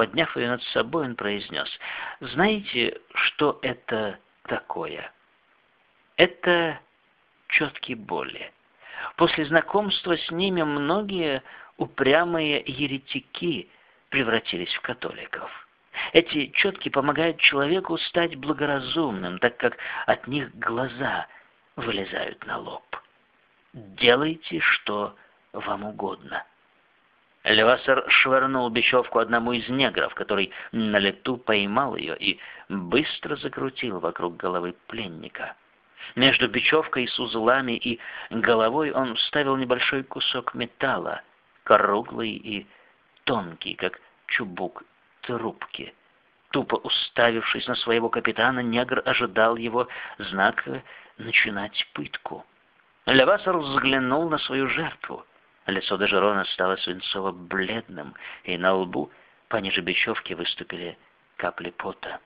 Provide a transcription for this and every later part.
Подняв ее над собой, он произнес, «Знаете, что это такое?» «Это четкие боли. После знакомства с ними многие упрямые еретики превратились в католиков. Эти четки помогают человеку стать благоразумным, так как от них глаза вылезают на лоб. Делайте, что вам угодно. Левасер швырнул бечевку одному из негров, который на лету поймал ее и быстро закрутил вокруг головы пленника. Между бечевкой с узлами и головой он вставил небольшой кусок металла, круглый и тонкий, как чубук трубки. Тупо уставившись на своего капитана, негр ожидал его знака начинать пытку. Левасер взглянул на свою жертву. Лицо Дежерона стало свинцово-бледным, и на лбу пониже бечевки выступили капли пота.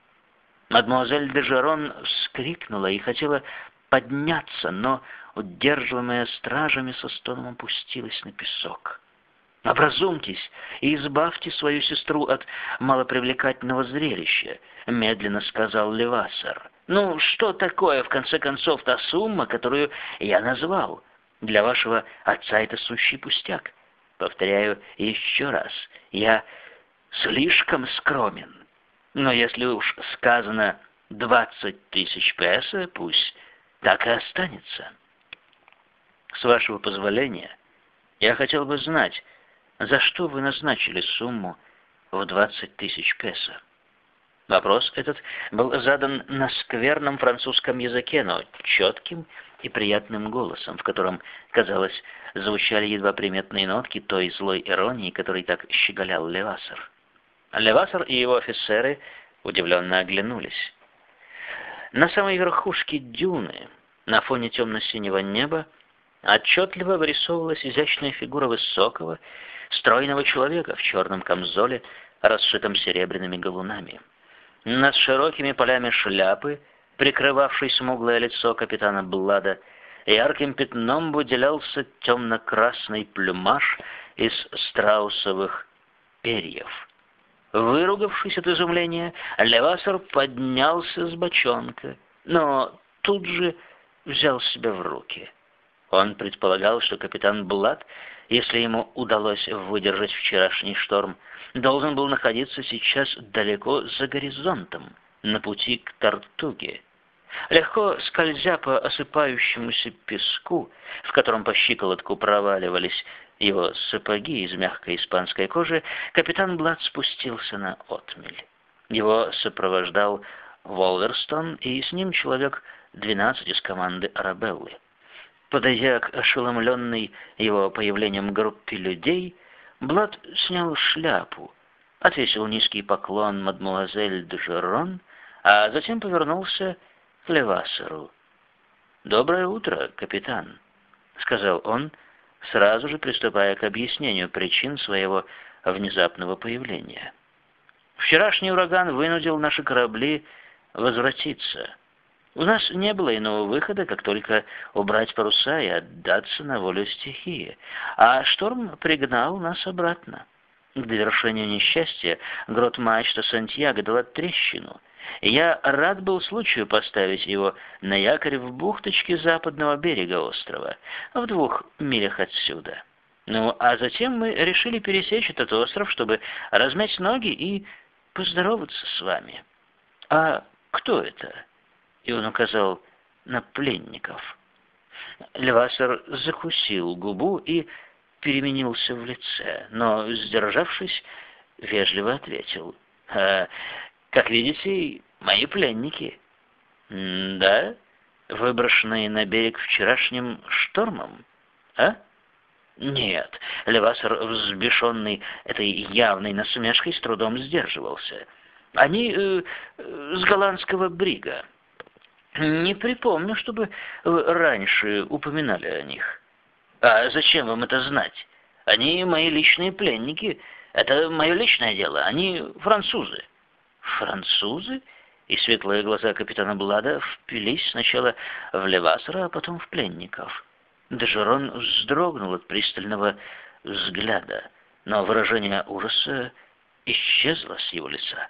Мадемуазель Дежерон вскрикнула и хотела подняться, но, удерживаемая стражами, со стоном опустилась на песок. «Образумьтесь и избавьте свою сестру от малопривлекательного зрелища», — медленно сказал Левасер. «Ну, что такое, в конце концов, та сумма, которую я назвал? Для вашего отца это сущий пустяк. Повторяю еще раз, я слишком скромен. Но если уж сказано двадцать тысяч песо, пусть так и останется. С вашего позволения, я хотел бы знать, за что вы назначили сумму в 20 тысяч песо? Вопрос этот был задан на скверном французском языке, но четким и приятным голосом, в котором, казалось, звучали едва приметные нотки той злой иронии, которой так щеголял Левасер. Левасер и его офицеры удивленно оглянулись. На самой верхушке дюны, на фоне темно-синего неба, отчетливо вырисовывалась изящная фигура высокого, стройного человека в черном камзоле, расшитом серебряными галунами. Над широкими полями шляпы, прикрывавшей смуглое лицо капитана Блада, ярким пятном выделялся темно-красный плюмаж из страусовых перьев. Выругавшись от изумления, Левасер поднялся с бочонка, но тут же взял себя в руки. Он предполагал, что капитан Блад если ему удалось выдержать вчерашний шторм, должен был находиться сейчас далеко за горизонтом, на пути к Тартуге. Легко скользя по осыпающемуся песку, в котором по щиколотку проваливались его сапоги из мягкой испанской кожи, капитан Блад спустился на отмель. Его сопровождал Волверстон и с ним человек двенадцать из команды Арабеллы. Подойдя к ошеломленной его появлением группе людей, Блад снял шляпу, отвесил низкий поклон мадмуазель де Жерон, а затем повернулся к Левасеру. «Доброе утро, капитан», — сказал он, сразу же приступая к объяснению причин своего внезапного появления. «Вчерашний ураган вынудил наши корабли возвратиться». У нас не было иного выхода, как только убрать паруса и отдаться на волю стихии, а шторм пригнал нас обратно. К довершению несчастья грот мачта Сантьяго дала трещину, я рад был случаю поставить его на якорь в бухточке западного берега острова, в двух милях отсюда. Ну, а затем мы решили пересечь этот остров, чтобы размять ноги и поздороваться с вами. А кто это?» И он указал на пленников. Левасер закусил губу и переменился в лице, но, сдержавшись, вежливо ответил. «А, «Как видите, мои пленники». «Да? Выброшенные на берег вчерашним штормом? А?» «Нет». Левасер, взбешенный этой явной насмешкой, с трудом сдерживался. «Они э, э, с голландского брига». Не припомню, чтобы вы раньше упоминали о них. А зачем вам это знать? Они мои личные пленники. Это мое личное дело. Они французы. Французы? И светлые глаза капитана Блада впились сначала в Левасера, а потом в пленников. Дежерон вздрогнул от пристального взгляда, но выражение ужаса исчезла с его лица.